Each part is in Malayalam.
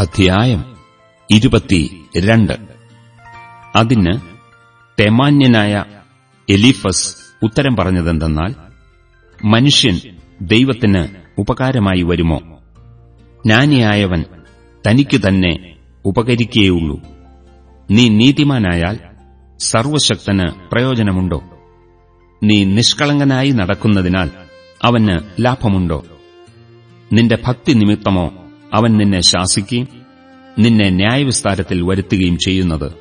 അധ്യായം ഇരുപത്തിരണ്ട്. അതിന് തെമാന്യനായ എലിഫസ് ഉത്തരം പറഞ്ഞതെന്തെന്നാൽ മനുഷ്യൻ ദൈവത്തിന് ഉപകാരമായി വരുമോ? ജ്ഞാനിയായവൻ തനിക്കു തന്നെ ഉപകരിക്കേയുള്ളൂ. നീ നീതിമാനായാൽ സർവശക്തന് പ്രയോജനമുണ്ടോ? നീ നിഷ്കളങ്കനായി നടക്കുന്നതിനാൽ അവന് ലാഭമുണ്ടോ? നിന്റെ ഭക്തി നിമിത്തമോ അവൻ നിന്നെ ശാസിക്കുകയും നിന്നെ ന്യായവിസ്താരത്തിൽ വരുത്തുകയും ചെയ്യുന്നത്.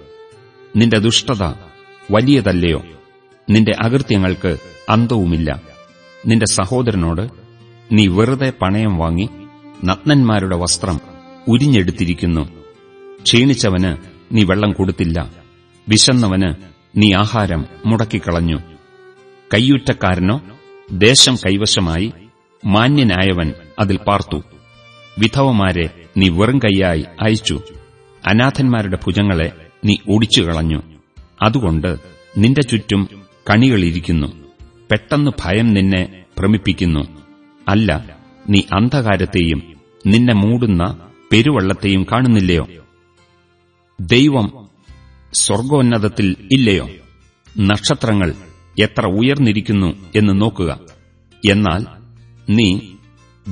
നിന്റെ ദുഷ്ടത വലിയതല്ലയോ? നിന്റെ അകൃത്യങ്ങൾക്ക് അന്തവുമില്ല. നിന്റെ സഹോദരനോട് നീ വെറുതെ പണയം വാങ്ങി നഗ്നന്മാരുടെ വസ്ത്രം ഉരിഞ്ഞെടുത്തിരിക്കുന്നു. ക്ഷീണിച്ചവന് നീ വെള്ളം കൊടുത്തില്ല. വിശന്നവന് നീ ആഹാരം മുടക്കിക്കളഞ്ഞു. കയ്യുറ്റക്കാരനോ ദേശം കൈവശമായി മാന്യനായവൻ അതിൽ പാർത്തു. വിധവമാരെ നീ വെറും കൈയായി അയച്ചു. അനാഥന്മാരുടെ ഭുജങ്ങളെ നീ ഒടിച്ചു കളഞ്ഞു. അതുകൊണ്ട് നിന്റെ ചുറ്റും കണികളിരിക്കുന്നു പെട്ടെന്ന് ഭയം നിന്നെ ഭ്രമിപ്പിക്കുന്നു. അല്ല നീ അന്ധകാരത്തെയും നിന്നെ മൂടുന്ന പെരുവള്ളത്തെയും കാണുന്നില്ലയോ? ദൈവം സ്വർഗോന്നതത്തിൽ ഇല്ലയോ? നക്ഷത്രങ്ങൾ എത്ര ഉയർന്നിരിക്കുന്നു എന്ന് നോക്കുക. എന്നാൽ നീ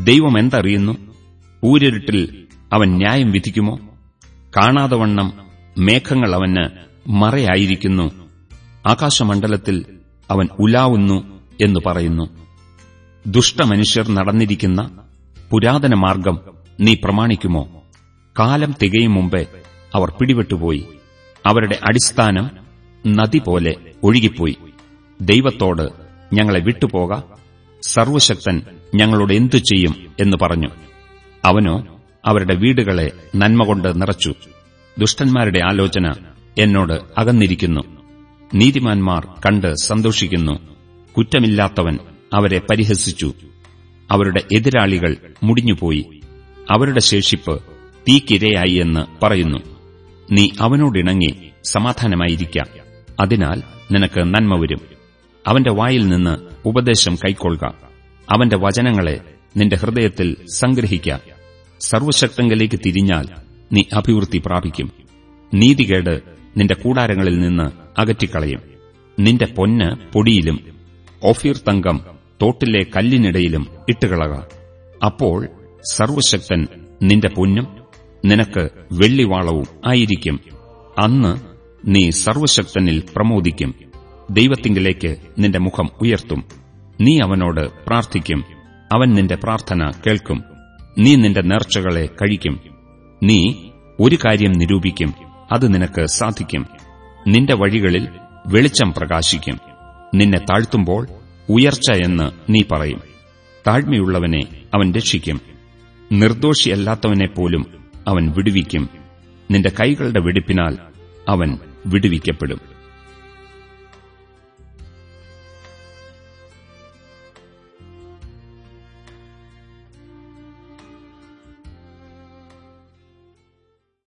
ദൈവം എന്തറിയുന്നു? ഊരിരുട്ടിൽ അവൻ ന്യായം വിധിക്കുമോ? കാണാതെ വണ്ണം മേഘങ്ങൾ അവന് മറയായിരിക്കുന്നു. ആകാശമണ്ഡലത്തിൽ അവൻ ഉലാവുന്നു എന്നു പറയുന്നു. ദുഷ്ടമനുഷ്യർ നടന്നിരിക്കുന്ന പുരാതന മാർഗം നീ പ്രമാണിക്കുമോ? കാലം തികയും മുമ്പേ അവർ പിടിപെട്ടുപോയി. അവരുടെ അടിസ്ഥാനം നദി പോലെ ഒഴുകിപ്പോയി. ദൈവത്തോട് ഞങ്ങളെ വിട്ടുപോക. സർവശക്തൻ ഞങ്ങളോട് എന്തു ചെയ്യും എന്ന് പറഞ്ഞു. അവനോ അവരുടെ വീടുകളെ നന്മ കൊണ്ട് നിറച്ചു. ദുഷ്ടന്മാരുടെ ആലോചന എന്നോട് അകന്നിരിക്കുന്നു. നീതിമാന്മാർ കണ്ട് സന്തോഷിക്കുന്നു. കുറ്റമില്ലാത്തവൻ അവരെ പരിഹസിച്ചു. അവരുടെ എതിരാളികൾ മുടിഞ്ഞുപോയി. അവരുടെ ശേഷിപ്പ് തീക്കിരയായി എന്ന് പറയുന്നു. നീ അവനോടിണങ്ങി സമാധാനമായിരിക്കാം. അതിനാൽ നിനക്ക് നന്മ വരും. അവന്റെ വായിൽ നിന്ന് ഉപദേശം കൈക്കൊള്ളുക. അവന്റെ വചനങ്ങളെ നിന്റെ ഹൃദയത്തിൽ സംഗ്രഹിക്ക. സർവശക്തങ്ങളിലേക്ക് തിരിഞ്ഞാൽ നീ അഭിവൃദ്ധി പ്രാപിക്കും. നീതികേട് നിന്റെ കൂടാരങ്ങളിൽ നിന്ന് അകറ്റിക്കളയും. നിന്റെ പൊന്ന് പൊടിയിലും ഓഫീർ തങ്കം തോട്ടിലെ കല്ലിനിടയിലും ഇട്ടുകളക. അപ്പോൾ സർവശക്തൻ നിന്റെ പൊന്നും നിനക്ക് വെള്ളിവാളവും ആയിരിക്കും. അന്ന് നീ സർവശക്തനിൽ പ്രമോദിക്കും. ദൈവത്തിങ്കിലേക്ക് നിന്റെ മുഖം ഉയർത്തും. നീ അവനോട് പ്രാർത്ഥിക്കും. അവൻ നിന്റെ പ്രാർത്ഥന കേൾക്കും. നീ നിന്റെ നേർച്ചകളെ കഴിക്കും. നീ ഒരു കാര്യം നിരൂപിക്കും. അത് നിനക്ക് സാധിക്കും. നിന്റെ വഴികളിൽ വെളിച്ചം പ്രകാശിക്കും. നിന്നെ താഴ്ത്തുമ്പോൾ ഉയർച്ച എന്ന് നീ പറയും. താഴ്മയുള്ളവനെ അവൻ രക്ഷിക്കും. നിർദോഷിയല്ലാത്തവനെ പോലും അവൻ വിടുവിക്കും. നിന്റെ കൈകളുടെ വെടിപ്പിനാൽ അവൻ വിടുവിക്കപ്പെടും.